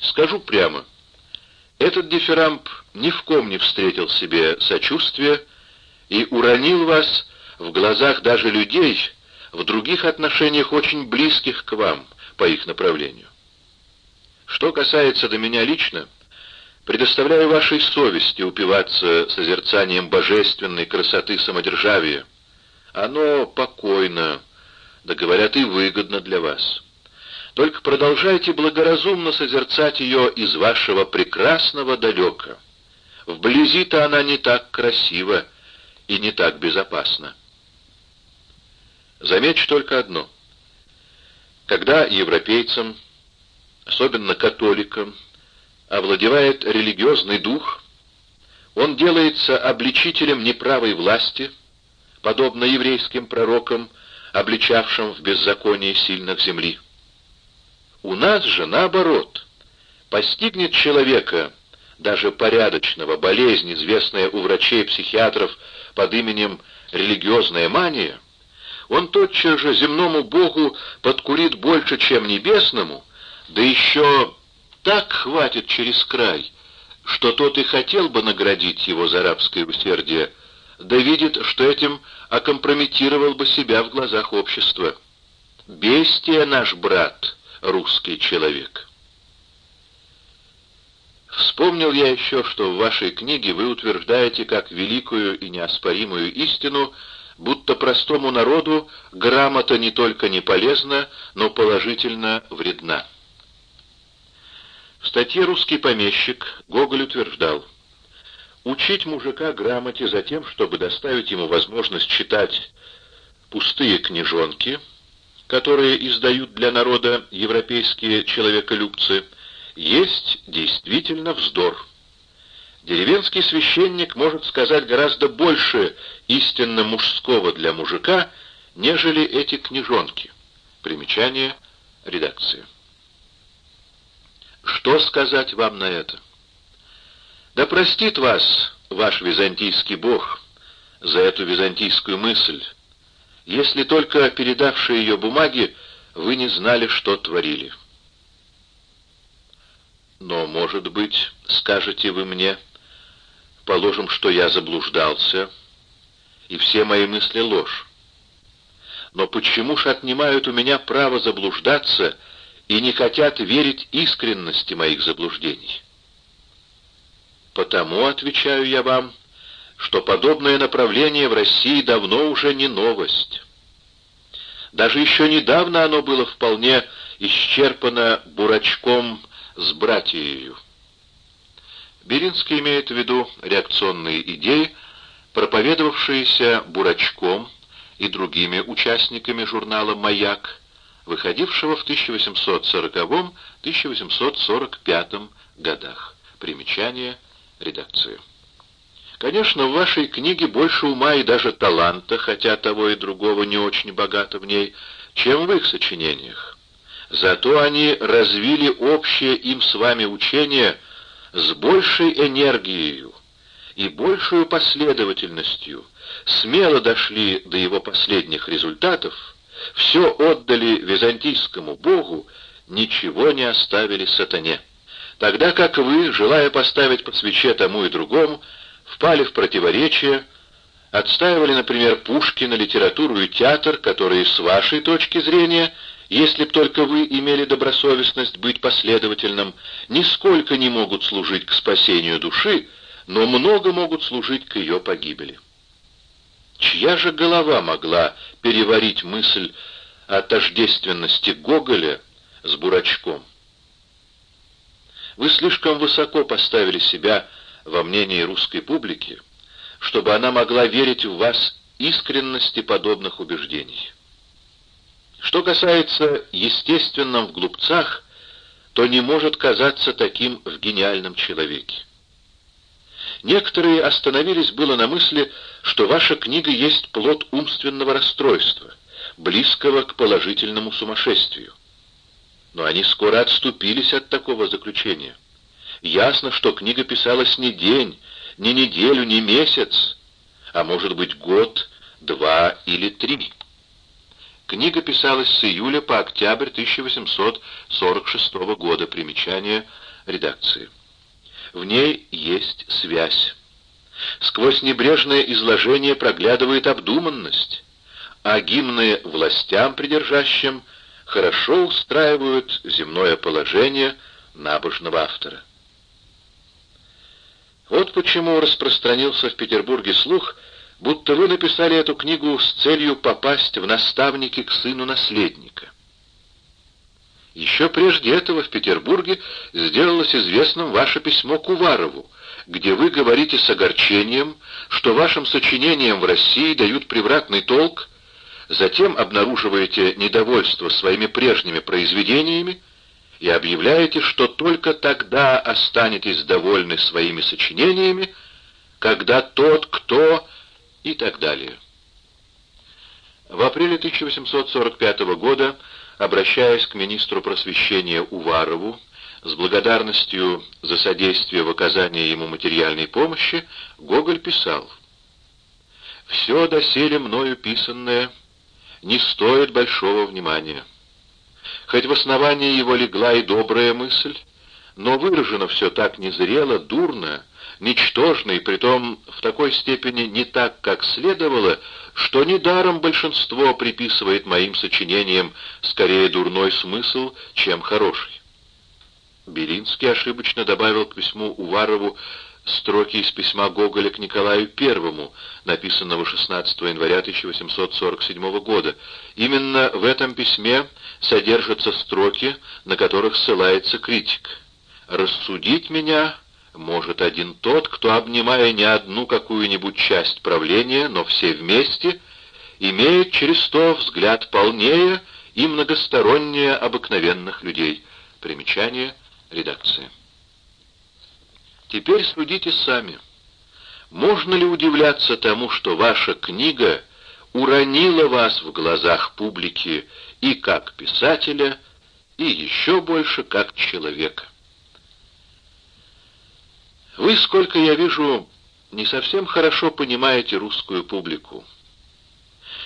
Скажу прямо, этот дифирамб ни в ком не встретил себе сочувствия и уронил вас в глазах даже людей, в других отношениях очень близких к вам по их направлению. Что касается до меня лично, предоставляю вашей совести упиваться созерцанием божественной красоты самодержавия. Оно покойно, да говорят и выгодно для вас. Только продолжайте благоразумно созерцать ее из вашего прекрасного далека. Вблизи-то она не так красива и не так безопасна. Замечу только одно. Когда европейцам, особенно католикам, овладевает религиозный дух, он делается обличителем неправой власти, подобно еврейским пророкам, обличавшим в беззаконии сильных земли. У нас же, наоборот, постигнет человека, даже порядочного, болезнь, известная у врачей-психиатров под именем религиозная мания, он тотчас же земному Богу подкурит больше, чем небесному, да еще так хватит через край, что тот и хотел бы наградить его за рабское усердие, да видит, что этим окомпрометировал бы себя в глазах общества. Бестия наш брат, русский человек. Вспомнил я еще, что в вашей книге вы утверждаете как великую и неоспоримую истину, будто простому народу грамота не только не полезна, но положительно вредна. В статье «Русский помещик» Гоголь утверждал, «Учить мужика грамоте за тем, чтобы доставить ему возможность читать пустые книжонки, которые издают для народа европейские человеколюбцы, есть действительно вздор. Деревенский священник может сказать гораздо больше истинно мужского для мужика, нежели эти книжонки». Примечание редакции. Что сказать вам на это? Да простит вас ваш византийский бог за эту византийскую мысль, если только передавшие ее бумаги вы не знали, что творили. Но, может быть, скажете вы мне, положим, что я заблуждался, и все мои мысли ложь. Но почему ж отнимают у меня право заблуждаться, и не хотят верить искренности моих заблуждений. Потому, отвечаю я вам, что подобное направление в России давно уже не новость. Даже еще недавно оно было вполне исчерпано бурачком с братьею. Беринский имеет в виду реакционные идеи, проповедовавшиеся Бурачком и другими участниками журнала «Маяк», выходившего в 1840-1845 годах. Примечание редакции. Конечно, в вашей книге больше ума и даже таланта, хотя того и другого не очень богато в ней, чем в их сочинениях. Зато они развили общее им с вами учение с большей энергией и большей последовательностью, смело дошли до его последних результатов, все отдали византийскому богу, ничего не оставили сатане. Тогда как вы, желая поставить по свече тому и другому, впали в противоречие, отстаивали, например, Пушкина, литературу и театр, которые с вашей точки зрения, если б только вы имели добросовестность быть последовательным, нисколько не могут служить к спасению души, но много могут служить к ее погибели. Чья же голова могла переварить мысль о тождественности Гоголя с Бурачком? Вы слишком высоко поставили себя во мнении русской публики, чтобы она могла верить в вас искренности подобных убеждений. Что касается естественным в глупцах, то не может казаться таким в гениальном человеке. Некоторые остановились было на мысли, что ваша книга есть плод умственного расстройства, близкого к положительному сумасшествию. Но они скоро отступились от такого заключения. Ясно, что книга писалась не день, не неделю, не месяц, а может быть год, два или три. Книга писалась с июля по октябрь 1846 года. Примечание редакции. В ней есть связь. Сквозь небрежное изложение проглядывает обдуманность, а гимны властям придержащим хорошо устраивают земное положение набожного автора. Вот почему распространился в Петербурге слух, будто вы написали эту книгу с целью попасть в наставники к сыну наследника. Еще прежде этого в Петербурге сделалось известным ваше письмо Куварову, где вы говорите с огорчением, что вашим сочинениям в России дают превратный толк, затем обнаруживаете недовольство своими прежними произведениями и объявляете, что только тогда останетесь довольны своими сочинениями, когда тот, кто и так далее. В апреле 1845 года обращаясь к министру просвещения Уварову с благодарностью за содействие в оказании ему материальной помощи, Гоголь писал «Все доселе мною писанное не стоит большого внимания. Хоть в основании его легла и добрая мысль, но выражено все так незрело, дурно, ничтожно и притом в такой степени не так, как следовало, что недаром большинство приписывает моим сочинениям скорее дурной смысл, чем хороший. Белинский ошибочно добавил к письму Уварову строки из письма Гоголя к Николаю I, написанного 16 января 1847 года. Именно в этом письме содержатся строки, на которых ссылается критик. «Рассудить меня может один тот, кто, обнимая не одну какую-нибудь часть правления, но все вместе, имеет через то взгляд полнее и многостороннее обыкновенных людей. Примечание редакции. Теперь судите сами. Можно ли удивляться тому, что ваша книга уронила вас в глазах публики и как писателя, и еще больше как человека? Вы, сколько я вижу, не совсем хорошо понимаете русскую публику.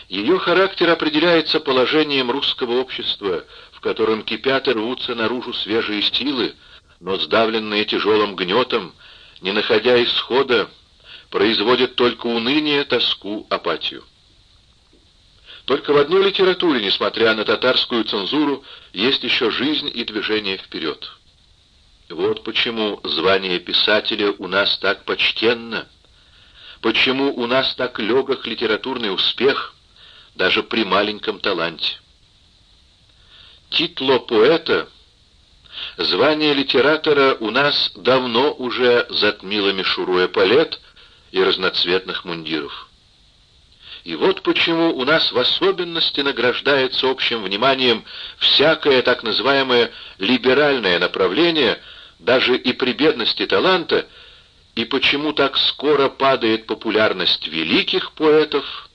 Ее характер определяется положением русского общества, в котором кипят и рвутся наружу свежие силы, но сдавленные тяжелым гнетом, не находя исхода, производят только уныние, тоску, апатию. Только в одной литературе, несмотря на татарскую цензуру, есть еще жизнь и движение вперед. Вот почему звание писателя у нас так почтенно, почему у нас так легок литературный успех, даже при маленьком таланте. Титло поэта, звание литератора у нас давно уже затмило мишуру эполет и разноцветных мундиров. И вот почему у нас в особенности награждается общим вниманием всякое так называемое либеральное направление – даже и при бедности таланта, и почему так скоро падает популярность великих поэтов,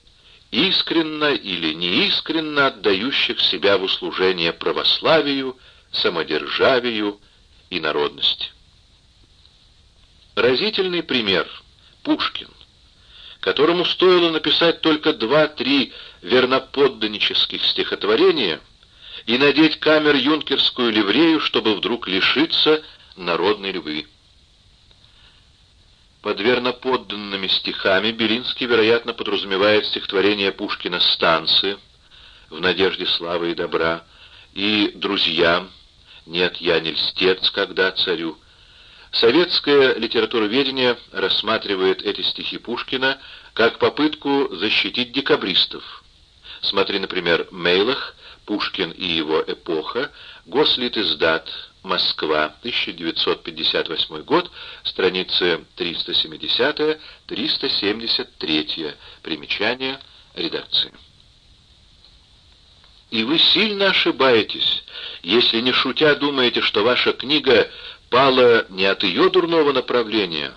искренно или неискренно отдающих себя в услужение православию, самодержавию и народности. Разительный пример — Пушкин, которому стоило написать только два-три верноподданнических стихотворения и надеть камер-юнкерскую ливрею, чтобы вдруг лишиться народной любви. Под верноподданными стихами Белинский, вероятно, подразумевает стихотворение Пушкина «Станцы» в надежде славы и добра, и «Друзья», «Нет, я не льстец, когда царю». Советское литературоведение рассматривает эти стихи Пушкина как попытку защитить декабристов. Смотри, например, «Мейлах», «Пушкин и его эпоха», «Гослитиздат», Москва, 1958 год, страницы 370-373, примечание редакции. И вы сильно ошибаетесь, если не шутя думаете, что ваша книга пала не от ее дурного направления,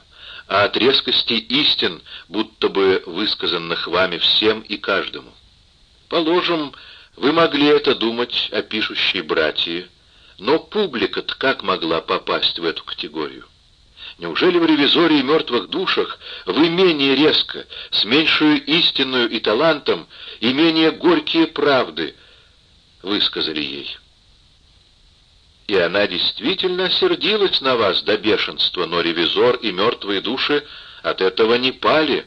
а от резкости истин, будто бы высказанных вами всем и каждому. Положим, вы могли это думать о пишущей братье, но публика-то как могла попасть в эту категорию? Неужели в ревизории мертвых душах вы менее резко, с меньшую истинную и талантом, и менее горькие правды — высказали ей. И она действительно сердилась на вас до бешенства, но ревизор и мертвые души от этого не пали,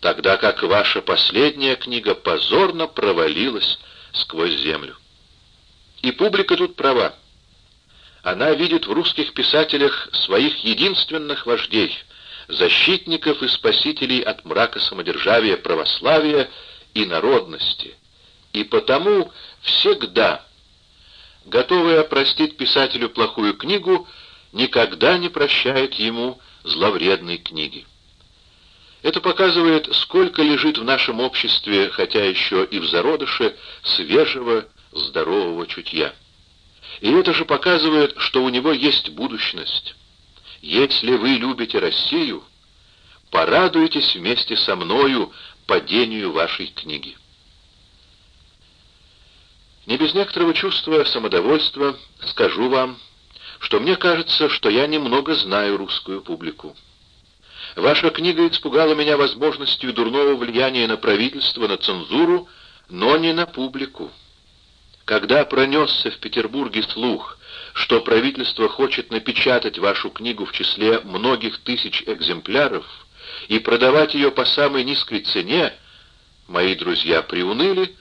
тогда как ваша последняя книга позорно провалилась сквозь землю. И публика тут права. Она видит в русских писателях своих единственных вождей, защитников и спасителей от мрака самодержавия, православия и народности. И потому всегда, готовая простить писателю плохую книгу, никогда не прощает ему зловредной книги. Это показывает, сколько лежит в нашем обществе, хотя еще и в зародыше, свежего, здорового чутья. И это же показывает, что у него есть будущность. Если вы любите Россию, порадуйтесь вместе со мною падению вашей книги. Не без некоторого чувства самодовольства скажу вам, что мне кажется, что я немного знаю русскую публику. Ваша книга испугала меня возможностью дурного влияния на правительство, на цензуру, но не на публику. Когда пронесся в Петербурге слух, что правительство хочет напечатать вашу книгу в числе многих тысяч экземпляров и продавать ее по самой низкой цене, мои друзья приуныли,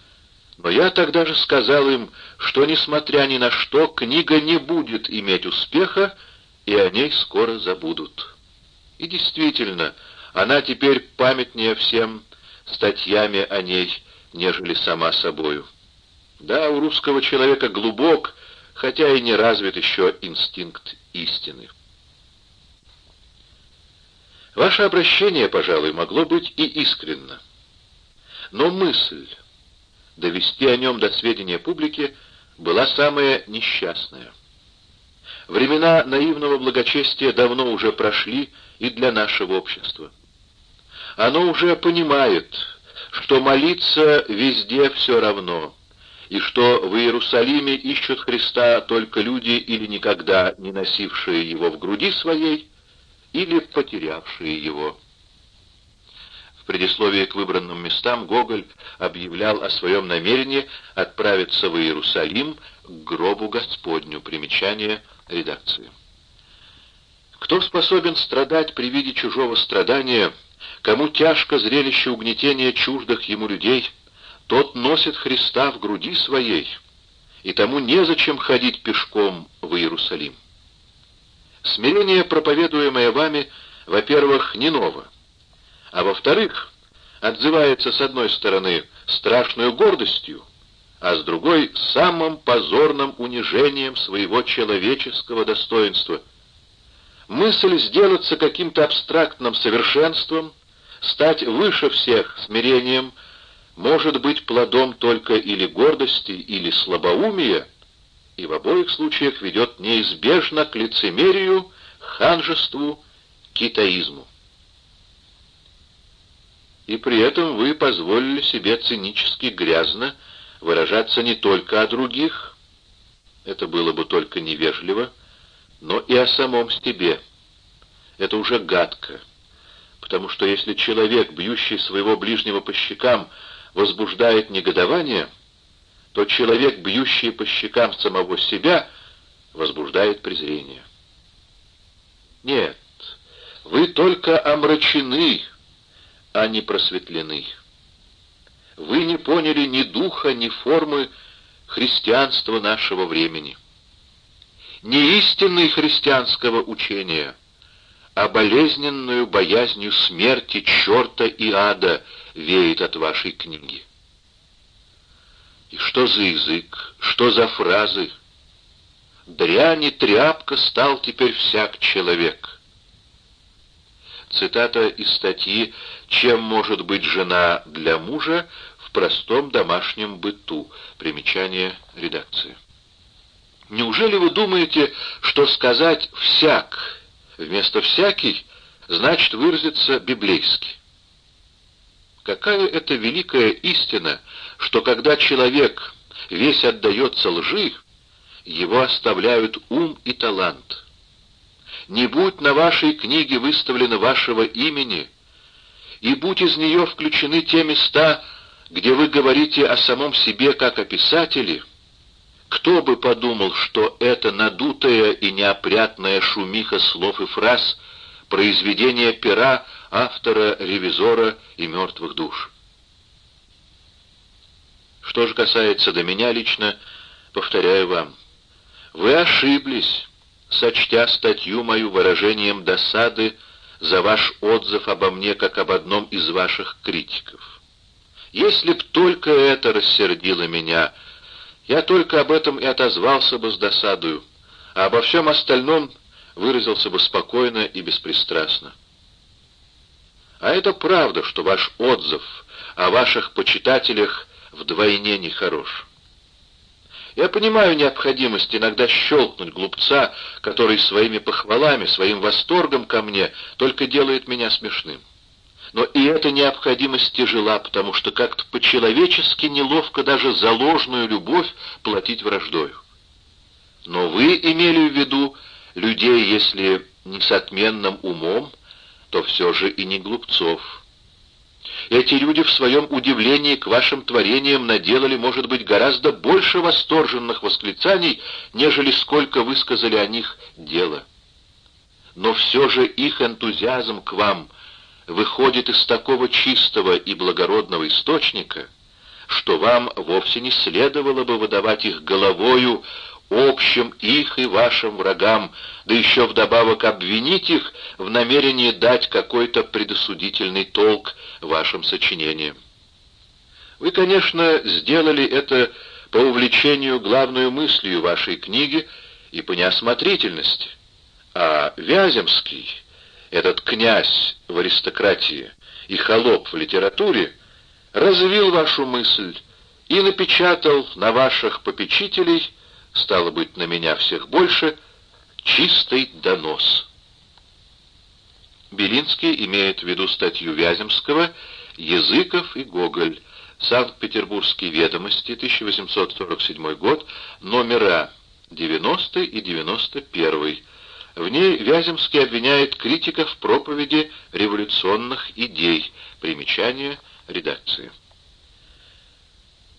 но я тогда же сказал им, что, несмотря ни на что, книга не будет иметь успеха, и о ней скоро забудут. И действительно, она теперь памятнее всем статьями о ней, нежели сама собою. Да, у русского человека глубок, хотя и не развит еще инстинкт истины. Ваше обращение, пожалуй, могло быть и искренно. Но мысль довести о нем до сведения публики была самая несчастная. Времена наивного благочестия давно уже прошли и для нашего общества. Оно уже понимает, что молиться везде все равно, и что в Иерусалиме ищут Христа только люди или никогда не носившие его в груди своей, или потерявшие его. Предисловии к выбранным местам Гоголь объявлял о своем намерении отправиться в Иерусалим к гробу Господню. Примечание редакции. Кто способен страдать при виде чужого страдания, кому тяжко зрелище угнетения чуждых ему людей, тот носит Христа в груди своей, и тому незачем ходить пешком в Иерусалим. Смирение, проповедуемое вами, во-первых, не ново, а во-вторых, отзывается с одной стороны страшной гордостью, а с другой — самым позорным унижением своего человеческого достоинства. Мысль сделаться каким-то абстрактным совершенством, стать выше всех смирением — может быть плодом только или гордости, или слабоумия, и в обоих случаях ведет неизбежно к лицемерию, ханжеству, китаизму. И при этом вы позволили себе цинически грязно выражаться не только о других, это было бы только невежливо, но и о самом себе. Это уже гадко, потому что если человек, бьющий своего ближнего по щекам, возбуждает негодование, то человек, бьющий по щекам самого себя, возбуждает презрение. Нет, вы только омрачены, а не просветлены. Вы не поняли ни духа, ни формы христианства нашего времени. Не истинной христианского учения, а болезненную боязнью смерти, черта и ада — веет от вашей книги. И что за язык, что за фразы? Дрянь и тряпка стал теперь всяк человек. Цитата из статьи «Чем может быть жена для мужа в простом домашнем быту?» Примечание редакции. Неужели вы думаете, что сказать «всяк» вместо «всякий» значит выразиться библейски? Какая это великая истина, что когда человек весь отдается лжи, его оставляют ум и талант. Не будь на вашей книге выставлено вашего имени, и будь из нее включены те места, где вы говорите о самом себе как о писателе, кто бы подумал, что это надутая и неопрятная шумиха слов и фраз — произведение пера автора, ревизора и мертвых душ. Что же касается до меня лично, повторяю вам, вы ошиблись, сочтя статью мою выражением досады за ваш отзыв обо мне как об одном из ваших критиков. Если б только это рассердило меня — я только об этом и отозвался бы с досадою, а обо всем остальном выразился бы спокойно и беспристрастно. А это правда, что ваш отзыв о ваших почитателях вдвойне нехорош. Я понимаю необходимость иногда щелкнуть глупца, который своими похвалами, своим восторгом ко мне только делает меня смешным. Но и эта необходимость тяжела, потому что как-то по-человечески неловко даже за ложную любовь платить враждою. Но вы имели в виду людей, если не с отменным умом, то все же и не глупцов. Эти люди в своем удивлении к вашим творениям наделали, может быть, гораздо больше восторженных восклицаний, нежели сколько высказали о них дело. Но все же их энтузиазм к вам выходит из такого чистого и благородного источника, что вам вовсе не следовало бы выдавать их головою общим их и вашим врагам, да еще вдобавок обвинить их в намерении дать какой-то предосудительный толк вашим сочинениям. Вы, конечно, сделали это по увлечению главной мыслью вашей книги и по неосмотрительности, а Вяземский этот князь в аристократии и холоп в литературе, развил вашу мысль и напечатал на ваших попечителей, стало быть, на меня всех больше, чистый донос. Белинский имеет в виду статью Вяземского «Языков и Гоголь», Санкт-Петербургские ведомости, 1847 год, номера 90 и 91, в ней Вяземский обвиняет критика в проповеди революционных идей. Примечание редакции.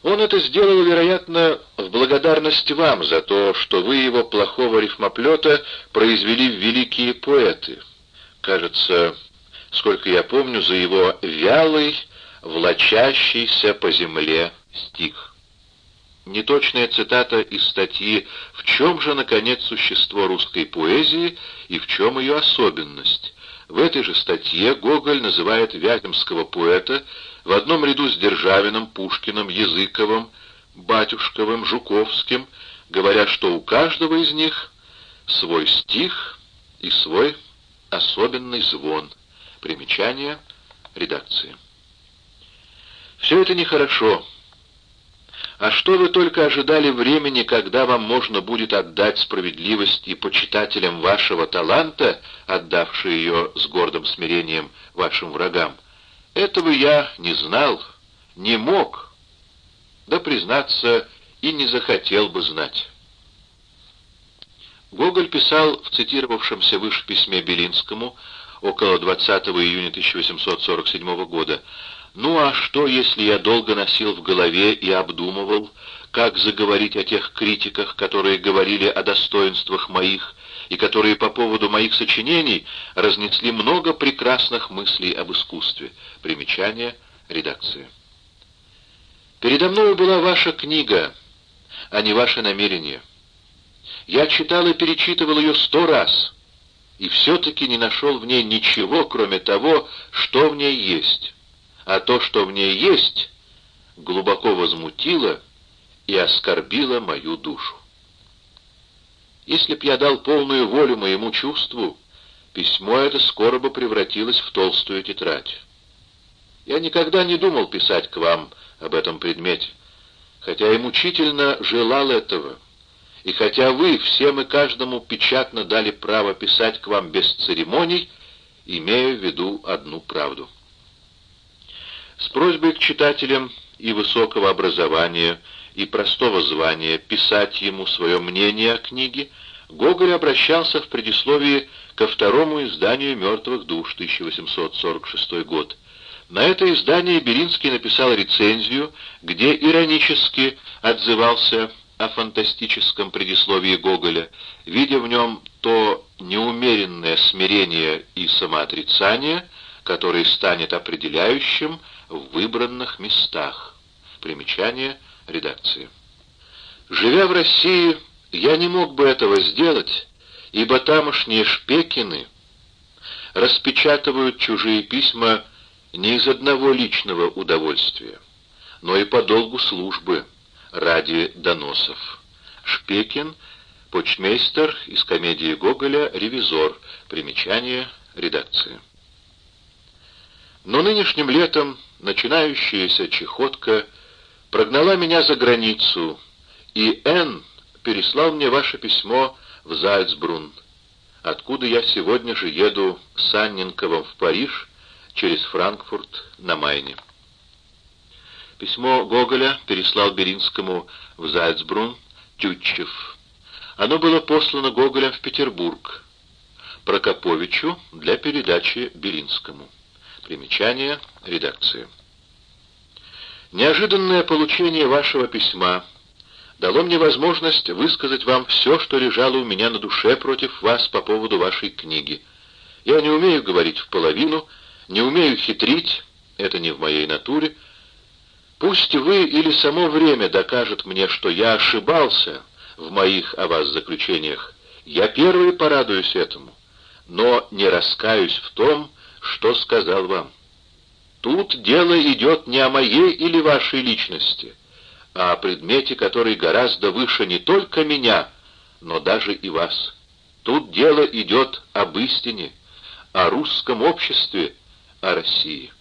Он это сделал, вероятно, в благодарность вам за то, что вы его плохого рифмоплета произвели в великие поэты. Кажется, сколько я помню, за его вялый, влачащийся по земле стих. Неточная цитата из статьи «В чем же, наконец, существо русской поэзии и в чем ее особенность?» В этой же статье Гоголь называет вяземского поэта в одном ряду с Державиным, Пушкиным, Языковым, Батюшковым, Жуковским, говоря, что у каждого из них свой стих и свой особенный звон. Примечание редакции. Все это нехорошо. А что вы только ожидали времени, когда вам можно будет отдать справедливость и почитателям вашего таланта, отдавшие ее с гордым смирением вашим врагам? Этого я не знал, не мог, да, признаться, и не захотел бы знать. Гоголь писал в цитировавшемся выше письме Белинскому около 20 июня 1847 года ну а что, если я долго носил в голове и обдумывал, как заговорить о тех критиках, которые говорили о достоинствах моих, и которые по поводу моих сочинений разнесли много прекрасных мыслей об искусстве. Примечание редакции. Передо мной была ваша книга, а не ваше намерение. Я читал и перечитывал ее сто раз, и все-таки не нашел в ней ничего, кроме того, что в ней есть а то, что в ней есть, глубоко возмутило и оскорбило мою душу. Если б я дал полную волю моему чувству, письмо это скоро бы превратилось в толстую тетрадь. Я никогда не думал писать к вам об этом предмете, хотя и мучительно желал этого, и хотя вы всем и каждому печатно дали право писать к вам без церемоний, имея в виду одну правду. С просьбой к читателям и высокого образования, и простого звания писать ему свое мнение о книге, Гоголь обращался в предисловии ко второму изданию «Мертвых душ» 1846 год. На это издание Беринский написал рецензию, где иронически отзывался о фантастическом предисловии Гоголя, видя в нем то неумеренное смирение и самоотрицание, которое станет определяющим в выбранных местах. Примечание редакции. Живя в России, я не мог бы этого сделать, ибо тамошние шпекины распечатывают чужие письма не из одного личного удовольствия, но и по долгу службы, ради доносов. Шпекин, почмейстер из комедии Гоголя «Ревизор», примечание редакции. Но нынешним летом начинающаяся чехотка прогнала меня за границу, и Н. переслал мне ваше письмо в Зальцбрун, откуда я сегодня же еду с Анненковым в Париж через Франкфурт на Майне. Письмо Гоголя переслал Беринскому в Зальцбрун Тютчев. Оно было послано Гоголем в Петербург, Прокоповичу для передачи Беринскому. Примечание редакции. Неожиданное получение вашего письма дало мне возможность высказать вам все, что лежало у меня на душе против вас по поводу вашей книги. Я не умею говорить в половину, не умею хитрить, это не в моей натуре, Пусть вы или само время докажет мне, что я ошибался в моих о вас заключениях. Я первый порадуюсь этому, но не раскаюсь в том, что сказал вам. Тут дело идет не о моей или вашей личности, а о предмете, который гораздо выше не только меня, но даже и вас. Тут дело идет об истине, о русском обществе, о России.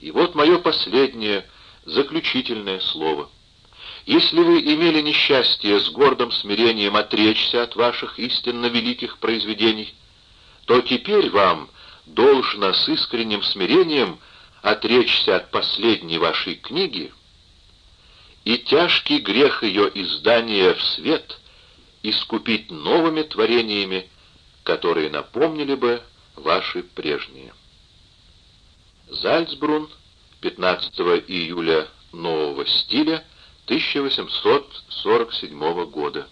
И вот мое последнее — заключительное слово. Если вы имели несчастье с гордым смирением отречься от ваших истинно великих произведений, то теперь вам должно с искренним смирением отречься от последней вашей книги и тяжкий грех ее издания в свет искупить новыми творениями, которые напомнили бы ваши прежние. Зальцбрун, 15 июля нового стиля 1847 года.